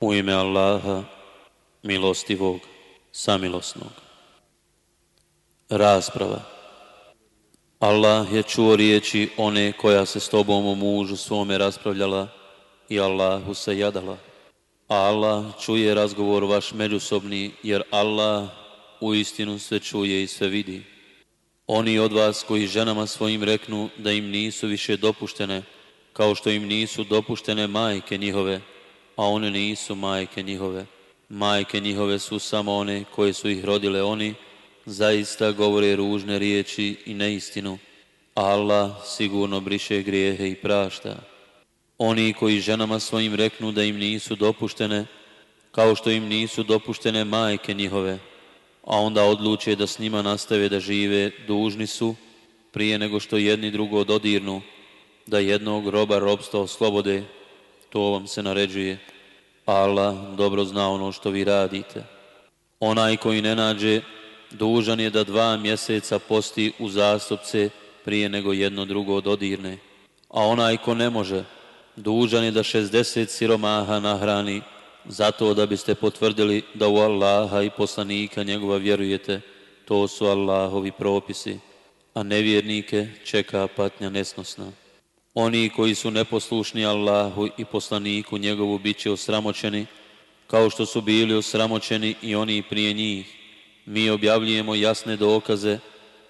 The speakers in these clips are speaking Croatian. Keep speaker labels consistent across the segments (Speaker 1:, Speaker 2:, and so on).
Speaker 1: U ime Allaha, milostivog, samilosnog. Rasprava. Allah je čuo riječi one koja se s tobom u mužu svome raspravljala i Allahu se jadala. A Allah čuje razgovor vaš međusobni, jer Allah u istinu sve čuje i sve vidi. Oni od vas koji ženama svojim reknu da im nisu više dopuštene, kao što im nisu dopuštene majke njihove, a one nisu majke njihove. Majke njihove su samo one koje su ih rodile oni, zaista govore ružne riječi i neistinu. Allah sigurno briše grijehe i prašta. Oni koji ženama svojim reknu da im nisu dopuštene, kao što im nisu dopuštene majke njihove, a onda odluče da s njima nastave da žive, dužni su, prije nego što jedni drugo dodirnu, da jednog roba robstva oslobode, to vam se naređuje. Allah dobro zna ono što vi radite. Onaj koji ne nađe, dužan je da dva mjeseca posti u zastupce prije nego jedno drugo dodirne. A onaj ko ne može, dužan je da 60 siromaha nahrani, zato da biste potvrdili da u Allaha i poslanika njegova vjerujete, to su Allahovi propisi, a nevjernike čeka patnja nesnosna. Oni koji su neposlušni Allahu i poslaniku njegovu bit će osramoćeni, kao što su bili osramoćeni i oni prije njih. Mi objavljujemo jasne dokaze,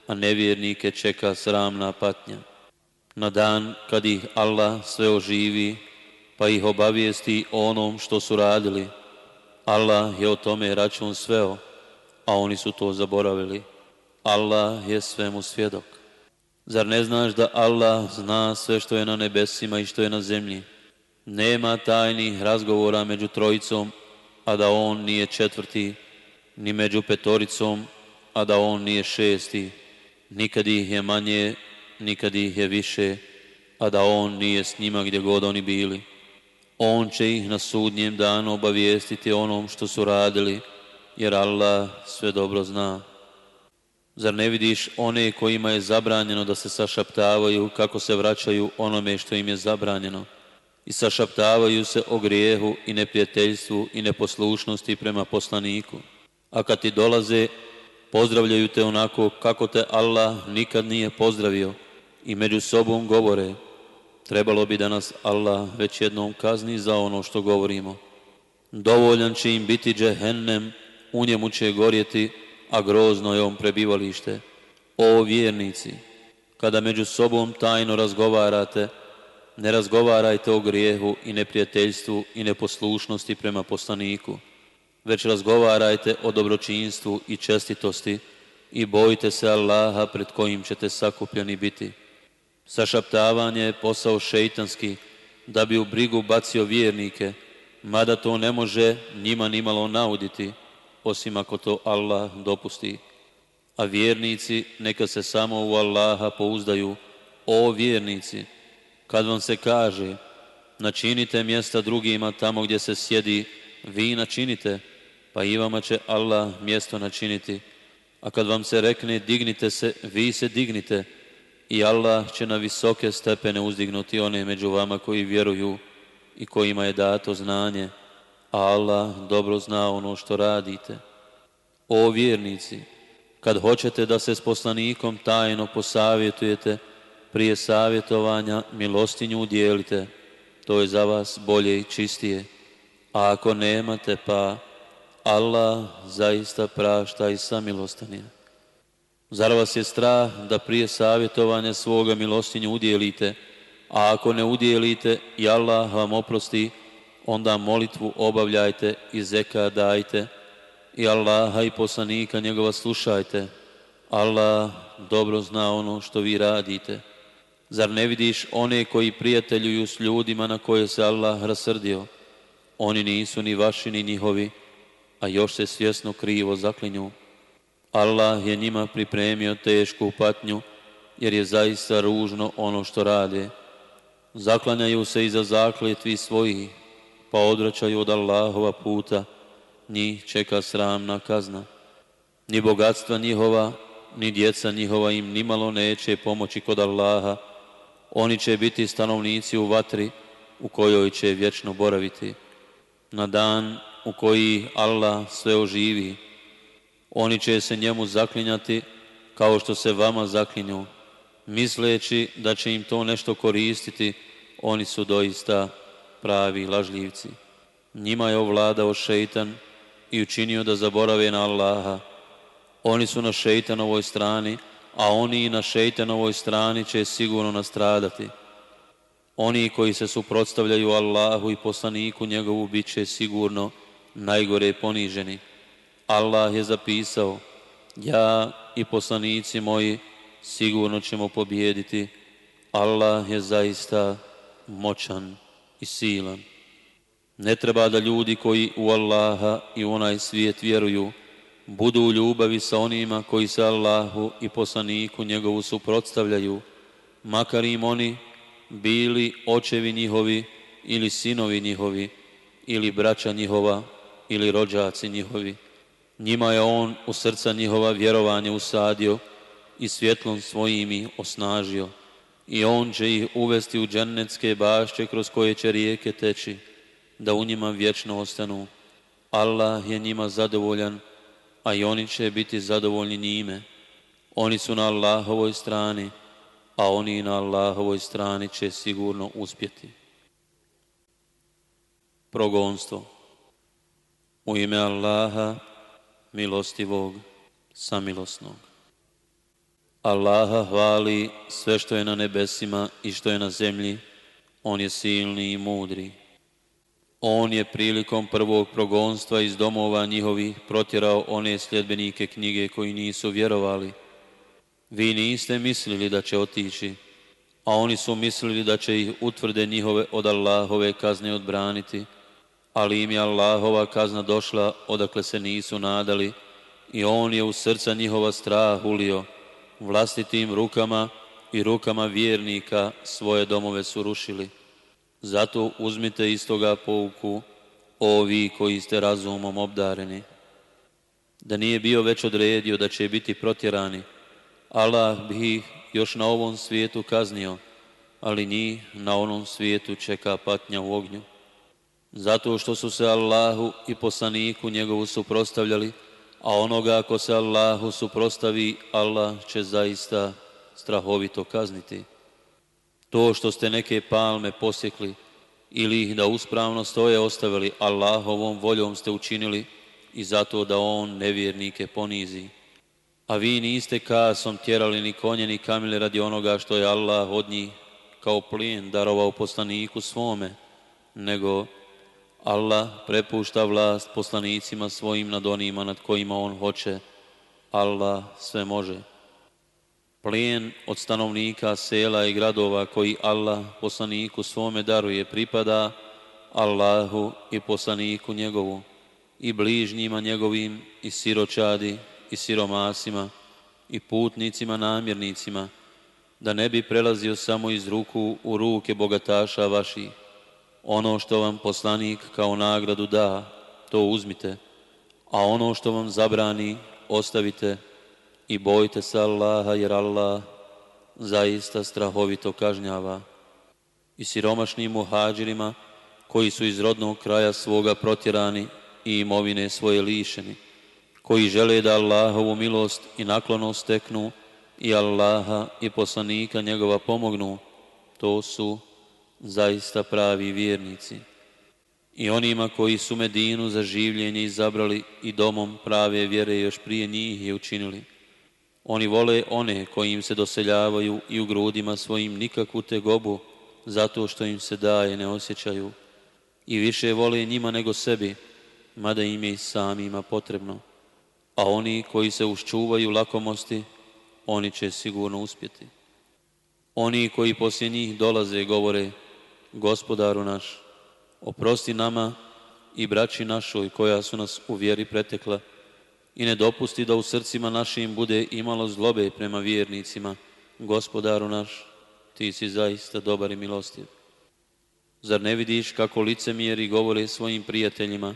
Speaker 1: a nevjernike čeka sramna patnja. Na dan kad ih Allah sve oživi, pa ih obavijesti onom što su radili. Allah je o tome račun sveo, a oni su to zaboravili. Allah je svemu svjedok. Zar ne znaš da Allah zna sve što je na nebesima i što je na zemlji? Nema tajnih razgovora među trojicom, a da on nije četvrti, ni među petoricom, a da on nije šesti. Nikad ih je manje, nikad ih je više, a da on nije s njima gdje god oni bili. On će ih na sudnjem danu obavijestiti onom što su radili, jer Allah sve dobro zna. Zar ne vidiš one kojima je zabranjeno da se sašaptavaju kako se vraćaju onome što im je zabranjeno i sašaptavaju se o grijehu i neprijateljstvu i neposlušnosti prema poslaniku. A kad ti dolaze, pozdravljaju te onako kako te Allah nikad nije pozdravio i među sobom govore, trebalo bi da nas Allah već jednom kazni za ono što govorimo. Dovoljan će im biti džehennem, u njemu će gorjeti a grozno je on prebivalište. O vjernici, kada među sobom tajno razgovarate, ne razgovarajte o grijehu i neprijateljstvu i neposlušnosti prema poslaniku, već razgovarajte o dobročinstvu i čestitosti i bojite se Allaha pred kojim ćete sakupljeni biti. Sašaptavanje je posao šeitanski da bi u brigu bacio vjernike, mada to ne može njima nimalo nauditi, osim ako to Allah dopusti. A vjernici neka se samo u Allaha pouzdaju. O vjernici, kad vam se kaže načinite mjesta drugima tamo gdje se sjedi, vi načinite, pa i vama će Allah mjesto načiniti. A kad vam se rekne dignite se, vi se dignite i Allah će na visoke stepene uzdignuti one među vama koji vjeruju i kojima je dato znanje. Allah dobro zna ono što radite. O vjernici, kad hoćete da se s poslanikom tajno posavjetujete, prije savjetovanja milostinju udjelite, to je za vas bolje i čistije. A ako nemate, pa Allah zaista prašta i samilostanije. Zar vas je strah da prije savjetovanja svoga milostinju udjelite, a ako ne udjelite i Allah vam oprosti, onda molitvu obavljajte i zeka dajte i Allaha i poslanika njegova slušajte. Allah dobro zna ono što vi radite. Zar ne vidiš one koji prijateljuju s ljudima na koje se Allah rasrdio? Oni nisu ni vaši ni njihovi, a još se svjesno krivo zaklinju. Allah je njima pripremio tešku patnju, jer je zaista ružno ono što rade. Zaklanjaju se iza zakljetvi svojih, pa odvraćaju od Allahova puta, njih čeka sramna kazna. Ni bogatstva njihova, ni djeca njihova im nimalo neće pomoći kod Allaha. Oni će biti stanovnici u vatri u kojoj će vječno boraviti. na dan u koji Allah sve oživi. Oni će se njemu zaklinjati kao što se vama zaklinju, misleći da će im to nešto koristiti, oni su doista pravi lažljivci. Njima je ovladao šeitan i učinio da zaborave na Allaha. Oni su na šeitanovoj strani, a oni i na šeitanovoj strani će sigurno nastradati. Oni koji se suprotstavljaju Allahu i poslaniku njegovu bit će sigurno najgore poniženi. Allah je zapisao, ja i poslanici moji sigurno ćemo pobijediti. Allah je zaista moćan i silan. Ne treba da ljudi koji u Allaha i u onaj svijet vjeruju, budu u ljubavi sa onima koji se Allahu i poslaniku njegovu suprotstavljaju, makar im oni bili očevi njihovi ili sinovi njihovi ili braća njihova ili rođaci njihovi. Njima je on u srca njihova vjerovanje usadio i svjetlom svojim osnažio i on će ih uvesti u džennetske bašće kroz koje će rijeke teći, da u njima vječno ostanu. Allah je njima zadovoljan, a i oni će biti zadovoljni njime. Oni su na Allahovoj strani, a oni na Allahovoj strani će sigurno uspjeti. Progonstvo U ime Allaha, milostivog, samilosnog. Allaha hvali sve što je na nebesima i što je na zemlji. On je silni i mudri. On je prilikom prvog progonstva iz domova njihovih protjerao one sljedbenike knjige koji nisu vjerovali. Vi niste mislili da će otići, a oni su mislili da će ih utvrde njihove od Allahove kazne odbraniti, ali im je Allahova kazna došla odakle se nisu nadali i on je u srca njihova strah ulio vlastitim rukama i rukama vjernika svoje domove su rušili. Zato uzmite iz toga pouku, ovi koji ste razumom obdareni. Da nije bio već odredio da će biti protjerani, Allah bi ih još na ovom svijetu kaznio, ali njih na onom svijetu čeka patnja u ognju. Zato što su se Allahu i poslaniku njegovu suprostavljali, a onoga ako se Allahu suprostavi, Allah će zaista strahovito kazniti. To što ste neke palme posjekli ili ih da uspravno stoje ostavili, Allahovom voljom ste učinili i zato da On nevjernike ponizi. A vi niste kasom tjerali ni konje ni kamile radi onoga što je Allah od njih kao plijen darovao poslaniku svome, nego Allah prepušta vlast poslanicima svojim nad onima nad kojima on hoće. Allah sve može. Plijen od stanovnika sela i gradova koji Allah poslaniku svome daruje pripada Allahu i poslaniku njegovu i bližnjima njegovim i siročadi i siromasima i putnicima namjernicima da ne bi prelazio samo iz ruku u ruke bogataša vaših ono što vam poslanik kao nagradu da, to uzmite, a ono što vam zabrani, ostavite i bojte se Allaha, jer Allah zaista strahovito kažnjava. I siromašnim muhađirima, koji su iz rodnog kraja svoga protjerani i imovine svoje lišeni, koji žele da Allahovu milost i naklonost steknu i Allaha i poslanika njegova pomognu, to su zaista pravi vjernici. I onima koji su Medinu za življenje izabrali i domom prave vjere još prije njih je učinili. Oni vole one koji im se doseljavaju i u grudima svojim nikakvu tegobu, zato što im se daje ne osjećaju. I više vole njima nego sebi, mada im je i samima potrebno. A oni koji se uščuvaju lakomosti, oni će sigurno uspjeti. Oni koji poslije njih dolaze govore, Gospodaru naš, oprosti nama i braći našoj koja su nas u vjeri pretekla i ne dopusti da u srcima našim bude imalo zlobe prema vjernicima. Gospodaru naš, ti si zaista dobar i milostiv. Zar ne vidiš kako licemjeri govore svojim prijateljima,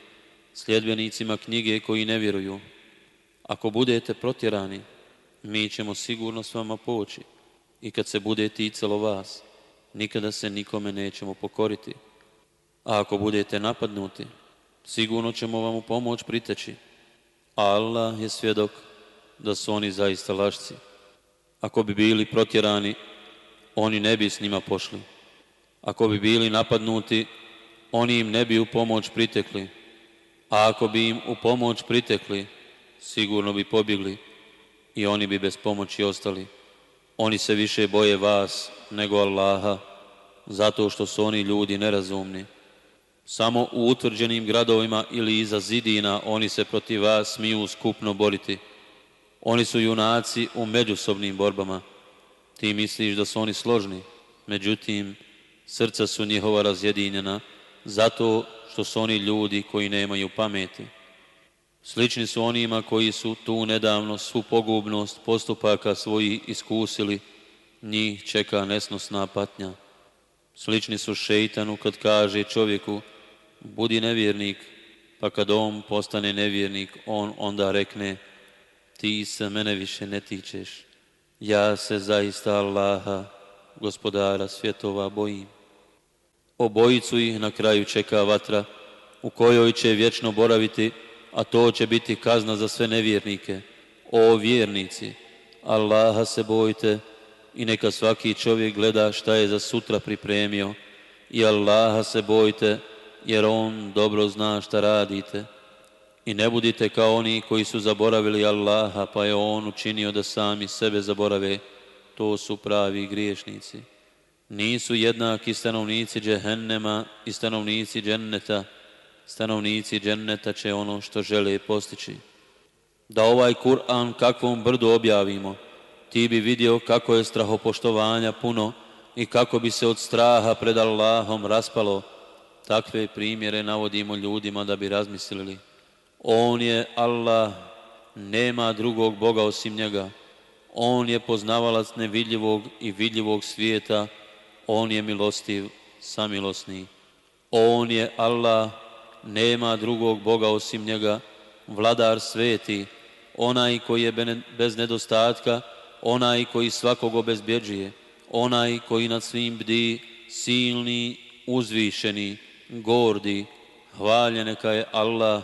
Speaker 1: sljedbenicima knjige koji ne vjeruju? Ako budete protjerani, mi ćemo sigurno s vama poći i kad se bude ticalo vas, nikada se nikome nećemo pokoriti. A ako budete napadnuti, sigurno ćemo vam u pomoć priteći. Allah je svjedok da su oni zaista lašci. Ako bi bili protjerani, oni ne bi s njima pošli. Ako bi bili napadnuti, oni im ne bi u pomoć pritekli. A ako bi im u pomoć pritekli, sigurno bi pobjegli i oni bi bez pomoći ostali. Oni se više boje vas nego Allaha, zato što su oni ljudi nerazumni. Samo u utvrđenim gradovima ili iza zidina oni se protiv vas smiju skupno boriti. Oni su junaci u međusobnim borbama. Ti misliš da su oni složni, međutim, srca su njihova razjedinjena, zato što su oni ljudi koji nemaju pameti. Slični su onima koji su tu nedavno svu pogubnost postupaka svojih iskusili, njih čeka nesnosna patnja. Slični su šeitanu kad kaže čovjeku, budi nevjernik, pa kad on postane nevjernik, on onda rekne, ti se mene više ne tičeš. Ja se zaista Allaha, gospodara svjetova, bojim. Obojicu ih na kraju čeka vatra, u kojoj će vječno boraviti, a to će biti kazna za sve nevjernike. O vjernici, Allaha se bojite i neka svaki čovjek gleda šta je za sutra pripremio i Allaha se bojite jer On dobro zna šta radite. I ne budite kao oni koji su zaboravili Allaha pa je On učinio da sami sebe zaborave. To su pravi griješnici. Nisu jednaki stanovnici džehennema i stanovnici dženneta. Stanovnici dženneta će ono što žele postići. Da ovaj Kur'an kakvom brdu objavimo, ti bi vidio kako je strahopoštovanja puno i kako bi se od straha pred Allahom raspalo. Takve primjere navodimo ljudima da bi razmislili. On je Allah, nema drugog Boga osim njega. On je poznavalac nevidljivog i vidljivog svijeta, on je milostiv, samilosni. On je Allah, nema drugog Boga osim njega, vladar sveti, onaj koji je bez nedostatka, onaj koji svakog obezbjeđuje, onaj koji nad svim bdi, silni, uzvišeni, gordi, hvalje neka je Allah,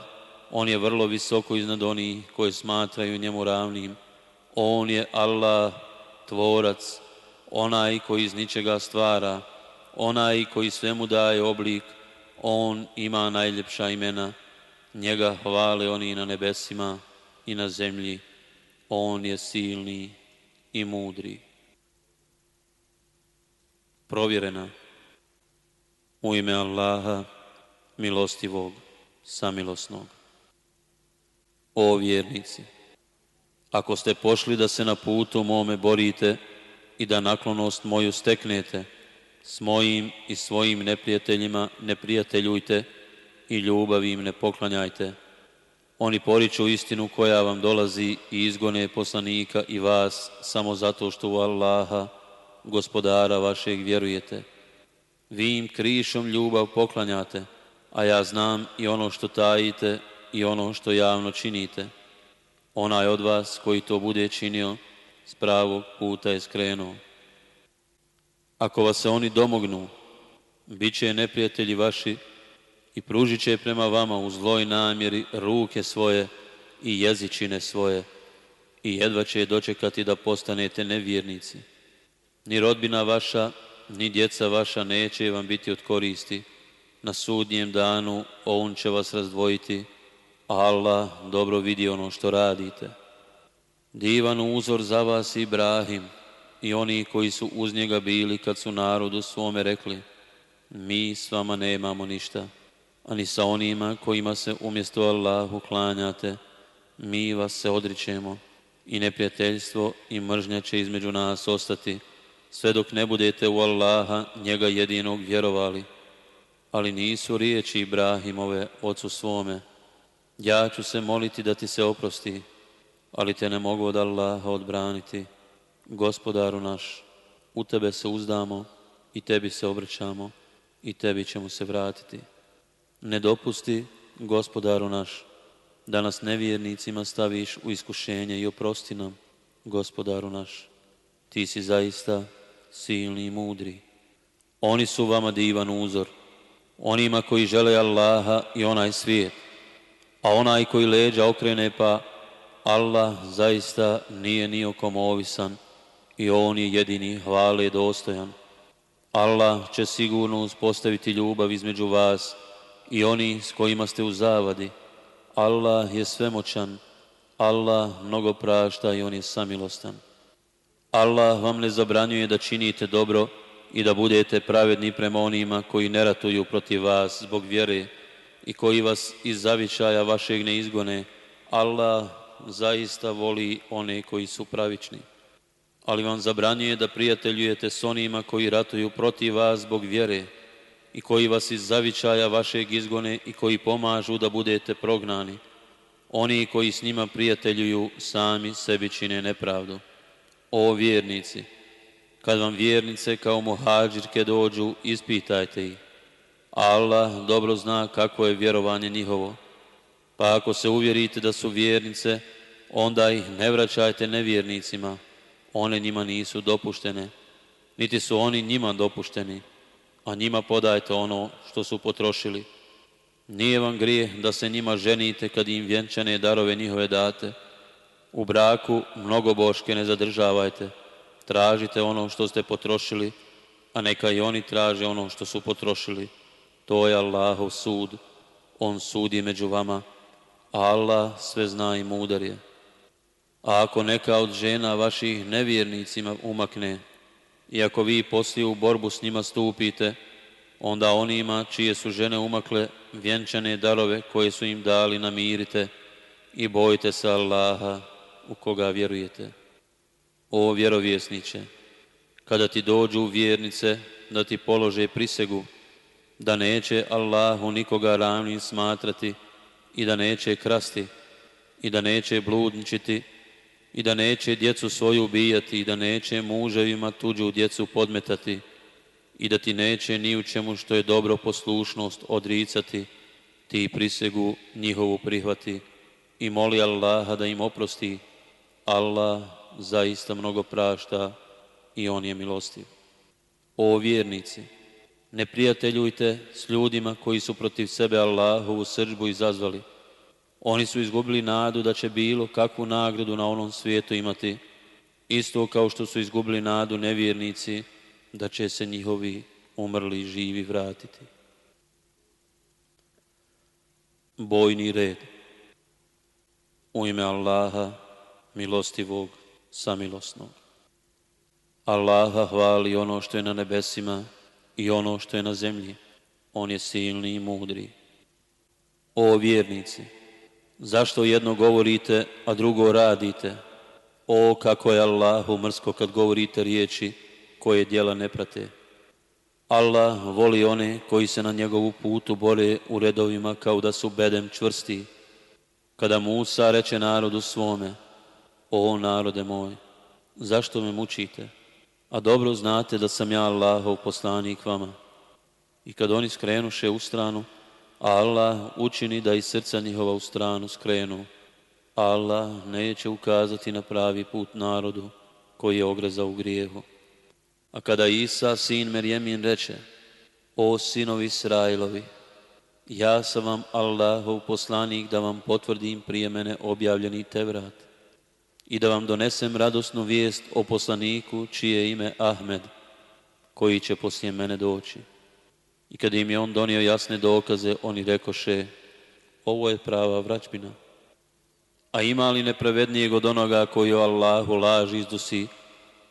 Speaker 1: on je vrlo visoko iznad onih koji smatraju njemu ravnim. On je Allah, tvorac, onaj koji iz ničega stvara, onaj koji svemu daje oblik, on ima najljepša imena, njega hvale oni na nebesima i na zemlji, on je silni i mudri. Provjerena u ime Allaha, milostivog, samilosnog. O vjernici, ako ste pošli da se na putu mome borite i da naklonost moju steknete, s mojim i svojim neprijateljima ne prijateljujte i ljubav im ne poklanjajte. Oni poriču istinu koja vam dolazi i izgone poslanika i vas samo zato što u Allaha, gospodara vašeg, vjerujete. Vi im krišom ljubav poklanjate, a ja znam i ono što tajite i ono što javno činite. Onaj od vas koji to bude činio, s pravog puta je skrenuo. Ako vas se oni domognu, bit će neprijatelji vaši i pružit će prema vama u zloj namjeri ruke svoje i jezičine svoje i jedva će dočekati da postanete nevjernici. Ni rodbina vaša, ni djeca vaša neće vam biti od koristi. Na sudnjem danu on će vas razdvojiti, Allah dobro vidi ono što radite. Divan uzor za vas Ibrahim i oni koji su uz njega bili kad su narodu svome rekli mi s vama nemamo ništa, ani sa onima kojima se umjesto Allahu klanjate, mi vas se odričemo i neprijateljstvo i mržnja će između nas ostati, sve dok ne budete u Allaha njega jedinog vjerovali. Ali nisu riječi Ibrahimove ocu svome, ja ću se moliti da ti se oprosti, ali te ne mogu od Allaha odbraniti. Gospodaru naš, u tebe se uzdamo i tebi se obraćamo i tebi ćemo se vratiti. Ne dopusti, gospodaru naš, da nas nevjernicima staviš u iskušenje i oprosti nam, gospodaru naš. Ti si zaista silni i mudri. Oni su vama divan uzor. onima koji žele Allaha i onaj svijet. A onaj koji leđa okrene pa Allah zaista nije ni kom ovisan i on je jedini hvale dostojan. Allah će sigurno uspostaviti ljubav između vas i oni s kojima ste u zavadi. Allah je svemoćan, Allah mnogo prašta i on je samilostan. Allah vam ne zabranjuje da činite dobro i da budete pravedni prema onima koji ne ratuju protiv vas zbog vjere i koji vas iz zavičaja vašeg ne izgone. Allah zaista voli one koji su pravični. Ali vam zabranjuje da prijateljujete s onima koji ratuju protiv vas zbog vjere i koji vas iz zavičaja vašeg izgone i koji pomažu da budete prognani. Oni koji s njima prijateljuju sami sebi čine nepravdu. O vjernici, kad vam vjernice kao muhađirke dođu, ispitajte ih. Allah dobro zna kako je vjerovanje njihovo. Pa ako se uvjerite da su vjernice, onda ih ne vraćajte nevjernicima. One njima nisu dopuštene, niti su oni njima dopušteni, a njima podajte ono što su potrošili. Nije vam grije da se njima ženite kad im vjenčane darove njihove date. U braku mnogo boške ne zadržavajte. Tražite ono što ste potrošili, a neka i oni traže ono što su potrošili. To je Allahov sud. On sudi među vama. Allah sve zna i mudar je. A ako neka od žena vaših nevjernicima umakne, i ako vi poslije u borbu s njima stupite, onda onima čije su žene umakle vjenčane darove koje su im dali namirite i bojite se Allaha u koga vjerujete. O vjerovjesniče, kada ti dođu vjernice da ti polože prisegu, da neće Allahu nikoga ravnim smatrati i da neće krasti i da neće bludničiti i da neće djecu svoju ubijati i da neće muževima tuđu djecu podmetati i da ti neće ni u čemu što je dobro poslušnost odricati, ti prisegu njihovu prihvati i moli Allaha da im oprosti. Allah zaista mnogo prašta i On je milostiv. O vjernici, ne prijateljujte s ljudima koji su protiv sebe Allahovu sržbu izazvali. Oni su izgubili nadu da će bilo kakvu nagradu na onom svijetu imati, isto kao što su izgubili nadu nevjernici da će se njihovi umrli živi vratiti. Bojni red. U ime Allaha, milostivog, samilosnog. Allaha hvali ono što je na nebesima i ono što je na zemlji. On je silni i mudri. O vjernici, zašto jedno govorite, a drugo radite? O, kako je Allahu mrsko kad govorite riječi koje djela ne prate. Allah voli one koji se na njegovu putu bore u redovima kao da su bedem čvrsti. Kada Musa reče narodu svome, o narode moj, zašto me mučite? A dobro znate da sam ja Allahov poslanik vama. I kad oni skrenuše u stranu, Allah učini da iz srca njihova u stranu skrenu. Allah neće ukazati na pravi put narodu koji je ogrezao u grijehu. A kada Isa, sin Merjemin, reče, o sinovi Israilovi, ja sam vam Allahov poslanik da vam potvrdim prije mene objavljeni Tevrat i da vam donesem radosnu vijest o poslaniku čije ime Ahmed, koji će poslije mene doći. I kada im je on donio jasne dokaze, oni rekoše, ovo je prava vraćbina. A ima li nepravednijeg od onoga koji o Allahu laži izdusi,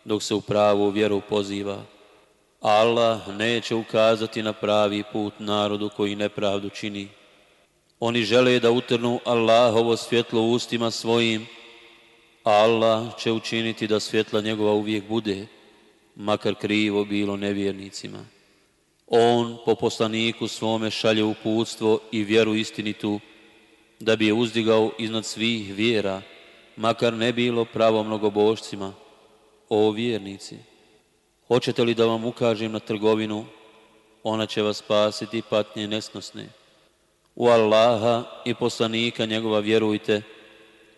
Speaker 1: dok se u pravu vjeru poziva. Allah neće ukazati na pravi put narodu koji nepravdu čini. Oni žele da utrnu Allahovo svjetlo ustima svojim, Allah će učiniti da svjetla njegova uvijek bude, makar krivo bilo nevjernicima. On po poslaniku svome šalje uputstvo i vjeru istinitu, da bi je uzdigao iznad svih vjera, makar ne bilo pravo mnogobošcima, o vjernici, hoćete li da vam ukažem na trgovinu? Ona će vas spasiti patnje nesnosne. U Allaha i poslanika njegova vjerujte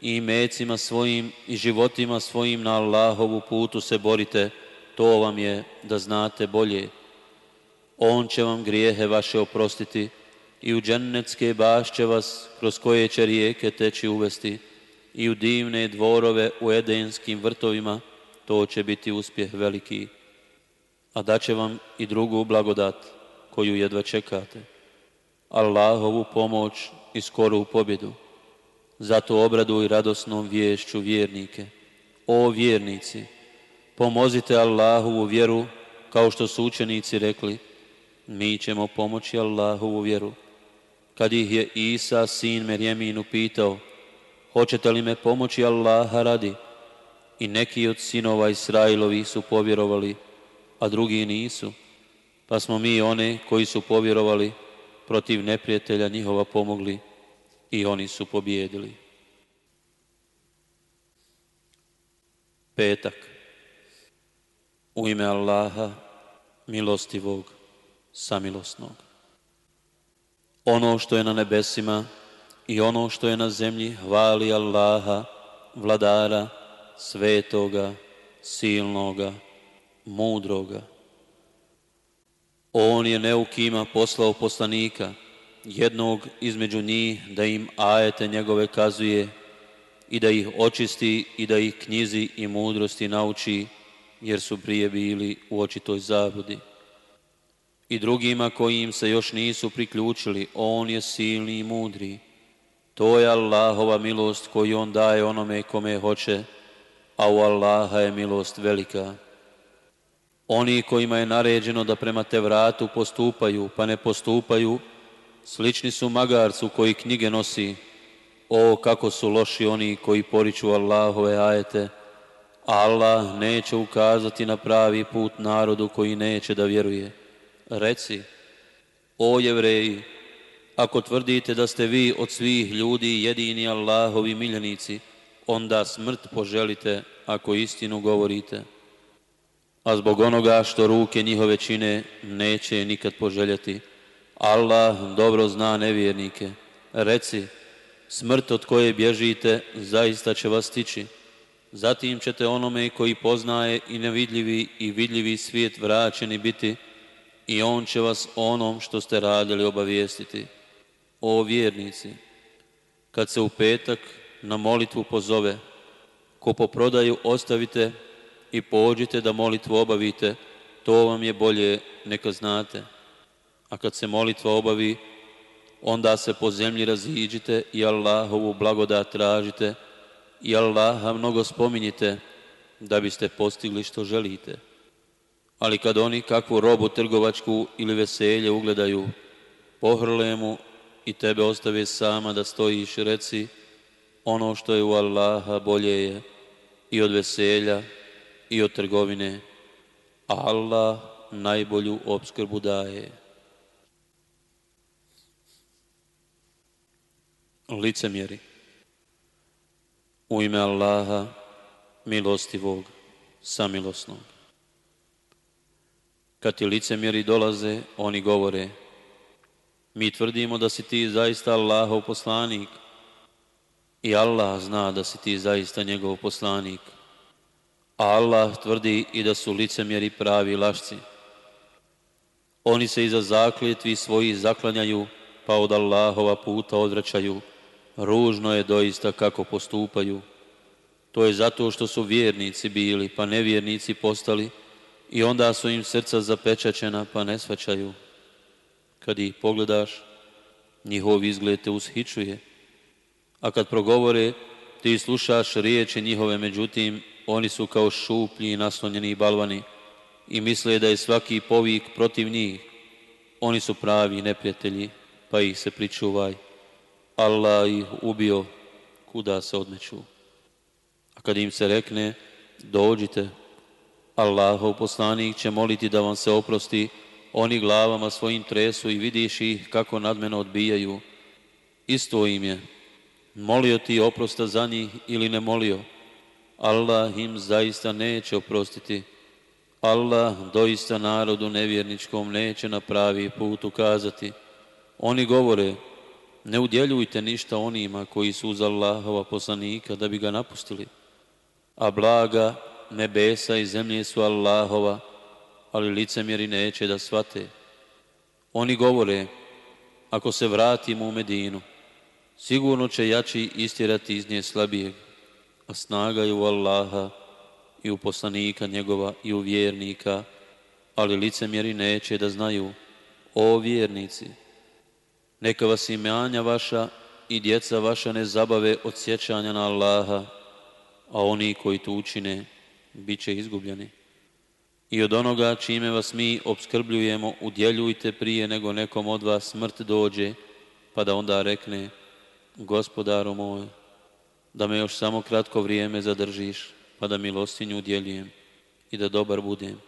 Speaker 1: i mecima svojim i životima svojim na Allahovu putu se borite, to vam je da znate bolje. On će vam grijehe vaše oprostiti i u džennetske bašće vas kroz koje će rijeke teći uvesti i u divne dvorove u edenskim vrtovima, to će biti uspjeh veliki. A daće vam i drugu blagodat koju jedva čekate. Allahovu pomoć i skoru pobjedu. Zato obraduj radosnom vješću vjernike. O vjernici, pomozite Allahovu vjeru, kao što su učenici rekli, mi ćemo pomoći Allahovu vjeru. Kad ih je Isa, sin Merjeminu, pitao, hoćete li me pomoći Allaha radi? I neki od sinova Israilovi su povjerovali, a drugi nisu. Pa smo mi one koji su povjerovali protiv neprijatelja njihova pomogli i oni su pobjedili. Petak. U ime Allaha, milostivog, samilosnog. Ono što je na nebesima i ono što je na zemlji hvali Allaha, vladara, svetoga, silnoga, mudroga. On je neukima poslao poslanika, jednog između njih da im ajete njegove kazuje i da ih očisti i da ih knjizi i mudrosti nauči, jer su prije bili u očitoj zabludi. I drugima koji im se još nisu priključili, on je silni i mudri. To je Allahova milost koju on daje onome kome hoće, a u Allaha je milost velika. Oni kojima je naređeno da prema te vratu postupaju, pa ne postupaju, slični su magarcu koji knjige nosi. O, kako su loši oni koji poriču Allahove ajete, Allah neće ukazati na pravi put narodu koji neće da vjeruje. Reci, o jevreji, ako tvrdite da ste vi od svih ljudi jedini Allahovi miljenici, onda smrt poželite ako istinu govorite. A zbog onoga što ruke njihove čine, neće nikad poželjeti. Allah dobro zna nevjernike. Reci, smrt od koje bježite zaista će vas stići. Zatim ćete onome koji poznaje i nevidljivi i vidljivi svijet vraćeni biti i on će vas onom što ste radili obavijestiti. O vjernici, kad se u petak na molitvu pozove, ko po prodaju ostavite i pođite da molitvu obavite, to vam je bolje neka znate. A kad se molitva obavi, onda se po zemlji raziđite i Allahovu blagodat tražite i Allaha mnogo spominjite da biste postigli što želite. Ali kad oni kakvu robu trgovačku ili veselje ugledaju, pohrle mu i tebe ostave sama da stojiš, reci, ono što je u Allaha bolje je i od veselja i od trgovine, a Allah najbolju obskrbu daje. Licemjeri. U ime Allaha, milostivog, samilosnog. Kad ti licemjeri dolaze, oni govore, mi tvrdimo da si ti zaista Allahov poslanik i Allah zna da si ti zaista njegov poslanik. A Allah tvrdi i da su licemjeri pravi lašci. Oni se iza zakljetvi svoji zaklanjaju, pa od Allahova puta odvraćaju. Ružno je doista kako postupaju. To je zato što su vjernici bili, pa nevjernici postali i onda su im srca zapečaćena, pa ne svačaju. Kad ih pogledaš, njihov izgled te ushičuje. A kad progovore, ti slušaš riječi njihove, međutim, oni su kao šuplji i naslonjeni balvani i misle da je svaki povik protiv njih. Oni su pravi neprijatelji, pa ih se pričuvaj. Allah ih ubio, kuda se odmeću. A kad im se rekne, dođite, Allahov poslanik će moliti da vam se oprosti, oni glavama svojim tresu i vidiš ih kako nadmeno odbijaju. Isto im je, molio ti oprosta za njih ili ne molio, Allah im zaista neće oprostiti. Allah doista narodu nevjerničkom neće na pravi put ukazati. Oni govore, ne udjeljujte ništa onima koji su uz Allahova poslanika da bi ga napustili. A blaga nebesa i zemlje su Allahova, ali licemjeri neće da svate. Oni govore, ako se vratimo u Medinu, sigurno će jači istjerati iz nje slabijeg, a snaga je u Allaha i u poslanika njegova i u vjernika, ali licemjeri neće da znaju, o vjernici, neka vas imanja vaša i djeca vaša ne zabave od sjećanja na Allaha, a oni koji to učine, bit će izgubljeni. I od onoga čime vas mi obskrbljujemo, udjeljujte prije nego nekom od vas smrt dođe, pa da onda rekne, gospodaru moj, da me još samo kratko vrijeme zadržiš, pa da milostinju udjeljujem i da dobar budem.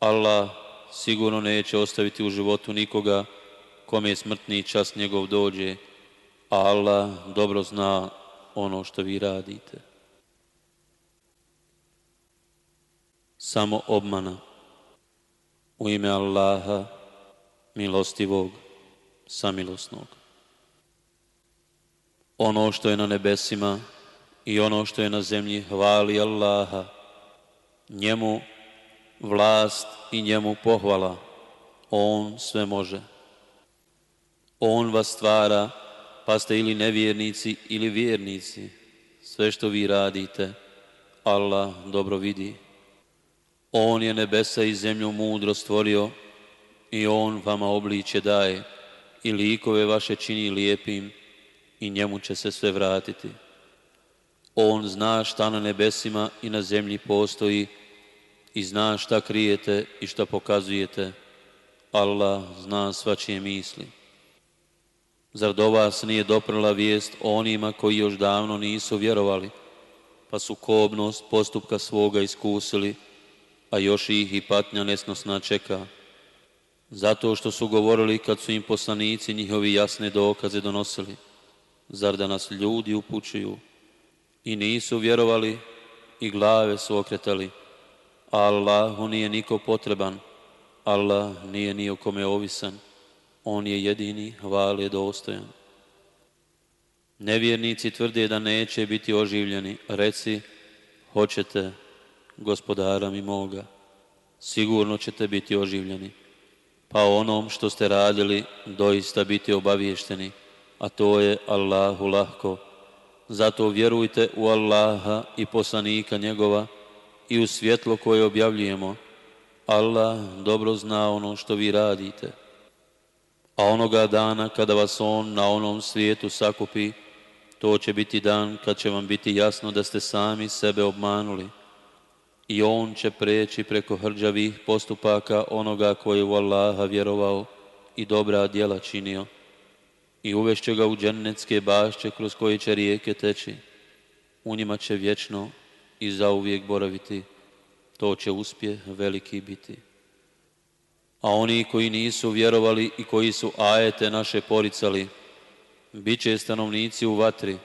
Speaker 1: Allah sigurno neće ostaviti u životu nikoga kome je smrtni čas njegov dođe, a Allah dobro zna ono što vi radite. Samo obmana u ime Allaha milostivog, samilosnog. Ono što je na nebesima i ono što je na zemlji hvali Allaha, njemu vlast i njemu pohvala, on sve može. On vas stvara, pa ste ili nevjernici ili vjernici. Sve što vi radite, Allah dobro vidi. On je nebesa i zemlju mudro stvorio i On vama obliče daje i likove vaše čini lijepim i njemu će se sve vratiti. On zna šta na nebesima i na zemlji postoji i zna šta krijete i šta pokazujete. Allah zna svačije misli. Zar do vas nije doprla vijest onima koji još davno nisu vjerovali, pa su kobnost postupka svoga iskusili, a još ih i patnja nesnosna čeka? Zato što su govorili kad su im poslanici njihovi jasne dokaze donosili. Zar da nas ljudi upućuju? I nisu vjerovali i glave su okretali. Allahu nije niko potreban, Allah nije ni o kome ovisan. On je jedini hvale dostojan. Nevjernici tvrde da neće biti oživljeni. Reci, hoćete, gospodara mi moga, sigurno ćete biti oživljeni. Pa onom što ste radili doista biti obaviješteni, a to je Allahu lahko. Zato vjerujte u Allaha i poslanika njegova i u svjetlo koje objavljujemo. Allah dobro zna ono što vi radite a onoga dana kada vas On na onom svijetu sakupi, to će biti dan kad će vam biti jasno da ste sami sebe obmanuli i On će preći preko hrđavih postupaka onoga koji u Allaha vjerovao i dobra djela činio i uvešće ga u džennetske bašće kroz koje će rijeke teći. U njima će vječno i zauvijek boraviti. To će uspjeh veliki biti a oni koji nisu vjerovali i koji su ajete naše poricali, bit će stanovnici u vatri,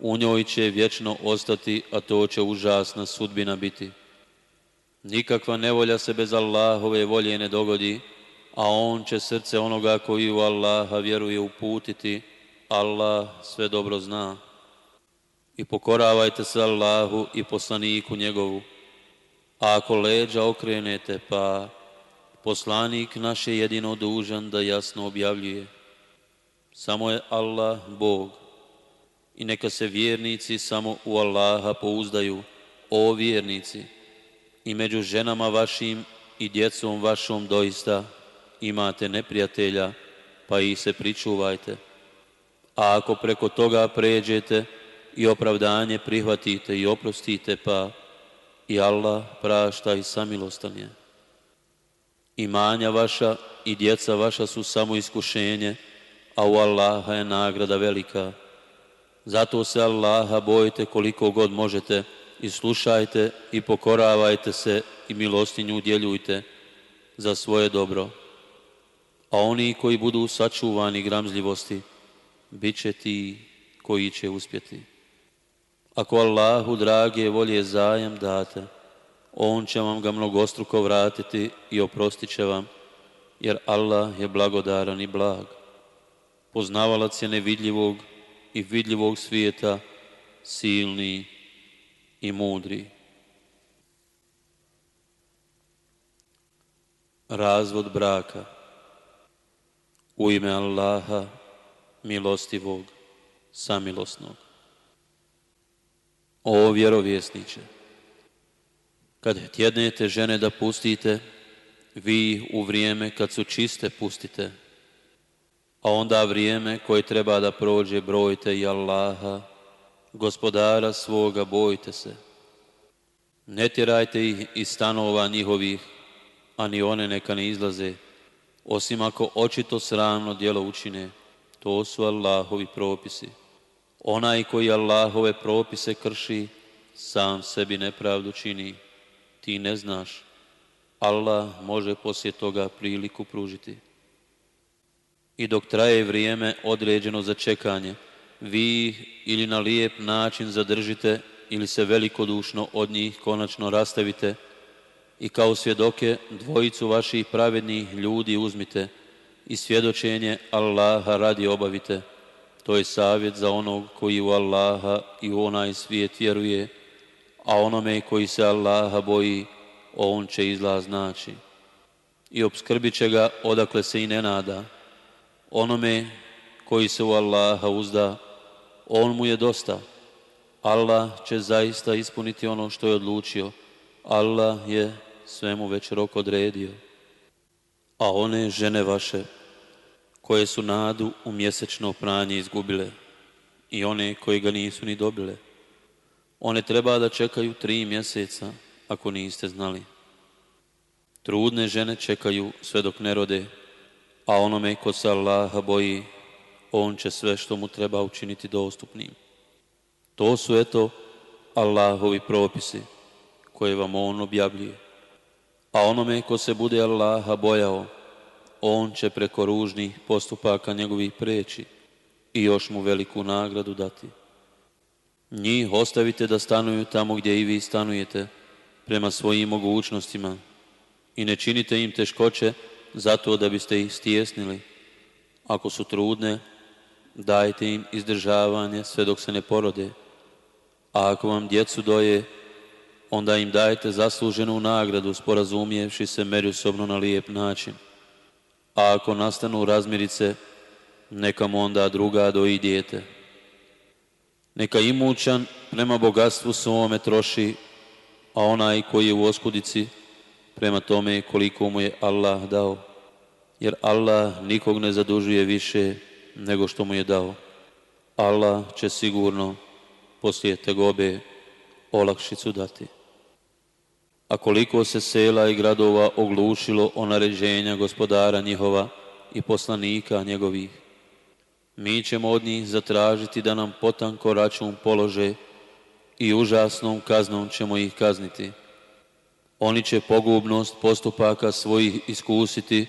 Speaker 1: u njoj će vječno ostati, a to će užasna sudbina biti. Nikakva nevolja se bez Allahove volje ne dogodi, a On će srce onoga koji u Allaha vjeruje uputiti, Allah sve dobro zna. I pokoravajte se Allahu i poslaniku njegovu, a ako leđa okrenete pa Poslanik naš je jedino dužan da jasno objavljuje. Samo je Allah Bog i neka se vjernici samo u Allaha pouzdaju, o vjernici, i među ženama vašim i djecom vašom doista imate neprijatelja, pa ih se pričuvajte. A ako preko toga pređete i opravdanje prihvatite i oprostite, pa i Allah prašta i samilostan je imanja vaša i djeca vaša su samo iskušenje, a u Allaha je nagrada velika. Zato se Allaha bojite koliko god možete i slušajte i pokoravajte se i milostinju udjeljujte za svoje dobro. A oni koji budu sačuvani gramzljivosti, bit će ti koji će uspjeti. Ako Allahu drage volje zajem date, on će vam ga mnogostruko vratiti i oprostit će vam, jer Allah je blagodaran i blag. Poznavalac je nevidljivog i vidljivog svijeta, silni i mudri. Razvod braka U ime Allaha, milostivog, samilosnog. O vjerovjesniče, kad tjednete žene da pustite, vi u vrijeme kad su čiste pustite, a onda vrijeme koje treba da prođe brojte i Allaha, gospodara svoga bojte se. Ne tjerajte ih iz stanova njihovih, a ni one neka ne izlaze, osim ako očito sramno djelo učine. To su Allahovi propisi. Onaj koji Allahove propise krši, sam sebi nepravdu čini. Ti ne znaš. Allah može poslije toga priliku pružiti. I dok traje vrijeme određeno za čekanje, vi ili na lijep način zadržite ili se velikodušno od njih konačno rastavite i kao svjedoke dvojicu vaših pravednih ljudi uzmite i svjedočenje Allaha radi obavite. To je savjet za onog koji u Allaha i u onaj svijet vjeruje, a onome koji se Allaha boji, on će izlaz naći. I obskrbit će ga odakle se i ne nada. Onome koji se u Allaha uzda, on mu je dosta. Allah će zaista ispuniti ono što je odlučio. Allah je svemu već rok odredio. A one žene vaše koje su nadu u mjesečno pranje izgubile i one koje ga nisu ni dobile, one treba da čekaju tri mjeseca ako niste znali. Trudne žene čekaju sve dok ne rode, a onome ko se Allaha boji, on će sve što mu treba učiniti dostupnim. To su eto Allahovi propisi koje vam on objavljuje. A onome ko se bude Allaha bojao, on će preko ružnih postupaka njegovih preći i još mu veliku nagradu dati. Njih ostavite da stanuju tamo gdje i vi stanujete, prema svojim mogućnostima i ne činite im teškoće zato da biste ih stjesnili. Ako su trudne, dajte im izdržavanje sve dok se ne porode, a ako vam djecu doje, onda im dajte zasluženu nagradu sporazumijevši se međusobno na lijep način. A ako nastanu razmirice, neka mu onda druga doji dijete. Neka imućan prema bogatstvu svome troši, a onaj koji je u oskudici prema tome koliko mu je Allah dao. Jer Allah nikog ne zadužuje više nego što mu je dao. Allah će sigurno poslije tegobe olakšicu dati. A koliko se sela i gradova oglušilo o naređenja gospodara njihova i poslanika njegovih, mi ćemo od njih zatražiti da nam potanko račun polože i užasnom kaznom ćemo ih kazniti. Oni će pogubnost postupaka svojih iskusiti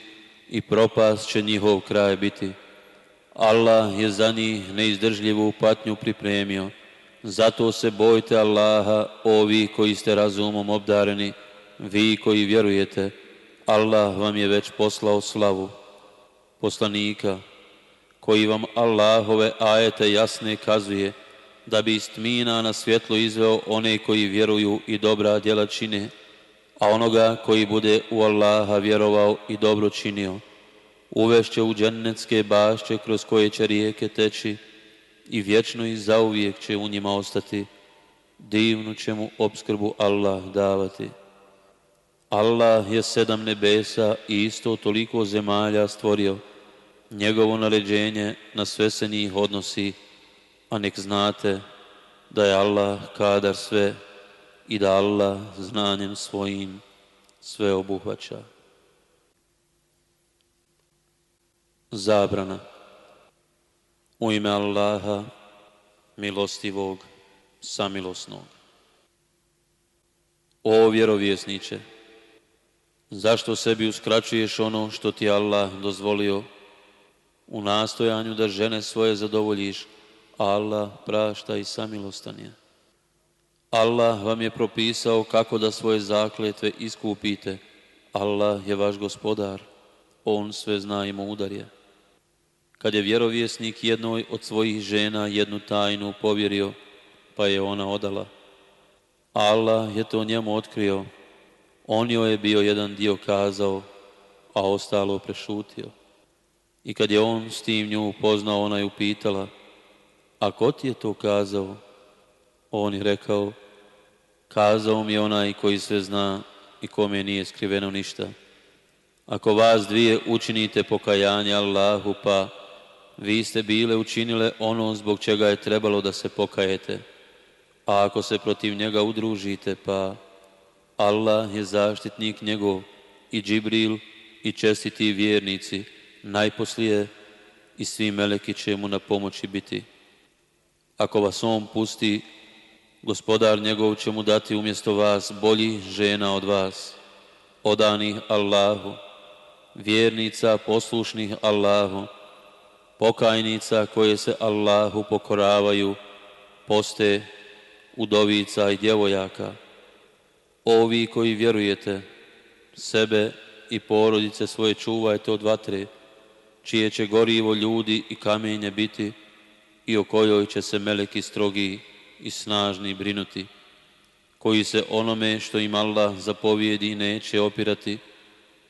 Speaker 1: i propast će njihov kraj biti. Allah je za njih neizdržljivu patnju pripremio. Zato se bojte Allaha, ovi koji ste razumom obdareni, vi koji vjerujete. Allah vam je već poslao slavu poslanika, koji vam Allahove ajete jasne kazuje, da bi iz tmina na svjetlo izveo one koji vjeruju i dobra djela čine, a onoga koji bude u Allaha vjerovao i dobro činio, uvešće u džennetske bašće kroz koje će rijeke teći i vječno i zauvijek će u njima ostati, divnu će mu obskrbu Allah davati. Allah je sedam nebesa i isto toliko zemalja stvorio, njegovo naređenje na sve se njih odnosi, a nek znate da je Allah kadar sve i da Allah znanjem svojim sve obuhvaća. Zabrana u ime Allaha milostivog, samilosnog. O vjerovjesniče, zašto sebi uskraćuješ ono što ti Allah dozvolio u nastojanju da žene svoje zadovoljiš, Allah prašta i samilostan je. Allah vam je propisao kako da svoje zakletve iskupite. Allah je vaš gospodar. On sve zna i mudar je. Kad je vjerovjesnik jednoj od svojih žena jednu tajnu povjerio, pa je ona odala. Allah je to njemu otkrio. On joj je bio jedan dio kazao, a ostalo prešutio. I kad je on s tim nju upoznao, ona je upitala, a ko ti je to kazao? On je rekao, kazao mi je onaj koji sve zna i kome nije skriveno ništa. Ako vas dvije učinite pokajanje Allahu, pa vi ste bile učinile ono zbog čega je trebalo da se pokajete. A ako se protiv njega udružite, pa Allah je zaštitnik njegov i Džibril i čestiti vjernici, najposlije i svi meleki će mu na pomoći biti. Ako vas on pusti, gospodar njegov će mu dati umjesto vas bolji žena od vas, odanih Allahu, vjernica poslušnih Allahu, pokajnica koje se Allahu pokoravaju, poste udovica i djevojaka. Ovi koji vjerujete, sebe i porodice svoje čuvajte od vatre, čije će gorivo ljudi i kamenje biti i o kojoj će se meleki strogi i snažni brinuti, koji se onome što im Allah zapovijedi neće opirati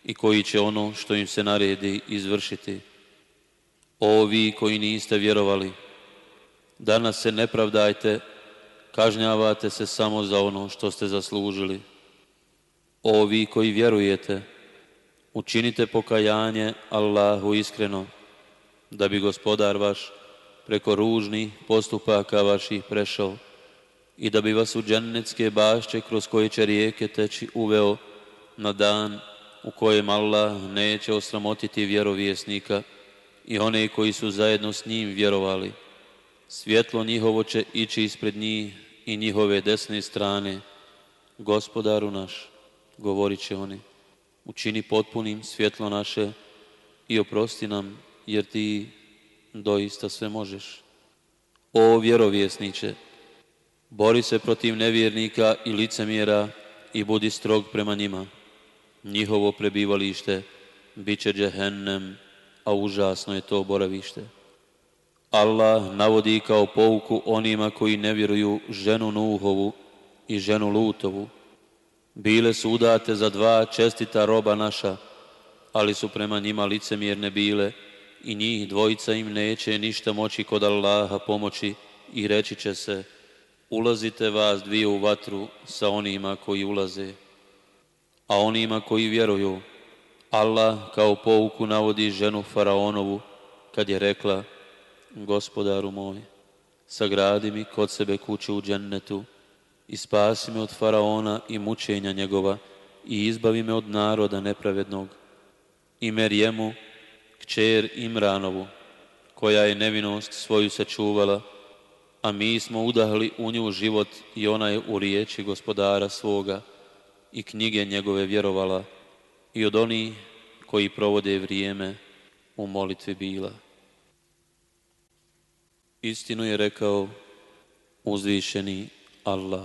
Speaker 1: i koji će ono što im se naredi izvršiti. Ovi koji niste vjerovali, danas se ne pravdajte, kažnjavate se samo za ono što ste zaslužili. Ovi koji vjerujete, učinite pokajanje Allahu iskreno, da bi gospodar vaš preko ružnih postupaka vaših prešao i da bi vas u džennetske bašće kroz koje će rijeke teći uveo na dan u kojem Allah neće osramotiti vjerovjesnika i one koji su zajedno s njim vjerovali. Svjetlo njihovo će ići ispred njih i njihove desne strane. Gospodaru naš, govorit će oni, učini potpunim svjetlo naše i oprosti nam, jer ti doista sve možeš. O vjerovjesniče, bori se protiv nevjernika i licemjera i budi strog prema njima. Njihovo prebivalište bit će džehennem, a užasno je to boravište. Allah navodi kao pouku onima koji ne vjeruju ženu Nuhovu i ženu Lutovu. Bile su udate za dva čestita roba naša, ali su prema njima licemjerne bile i njih dvojica im neće ništa moći kod Allaha pomoći i reći će se ulazite vas dvije u vatru sa onima koji ulaze. A onima koji vjeruju, Allah kao pouku navodi ženu Faraonovu kad je rekla Gospodaru moj, sagradi mi kod sebe kuću u džennetu i spasi me od Faraona i mučenja njegova i izbavi me od naroda nepravednog i Merjemu kćer Imranovu, koja je nevinost svoju sačuvala, a mi smo udahli u nju život i ona je u riječi gospodara svoga i knjige njegove vjerovala i od onih koji provode vrijeme u molitvi bila. Istinu je rekao uzvišeni Allah.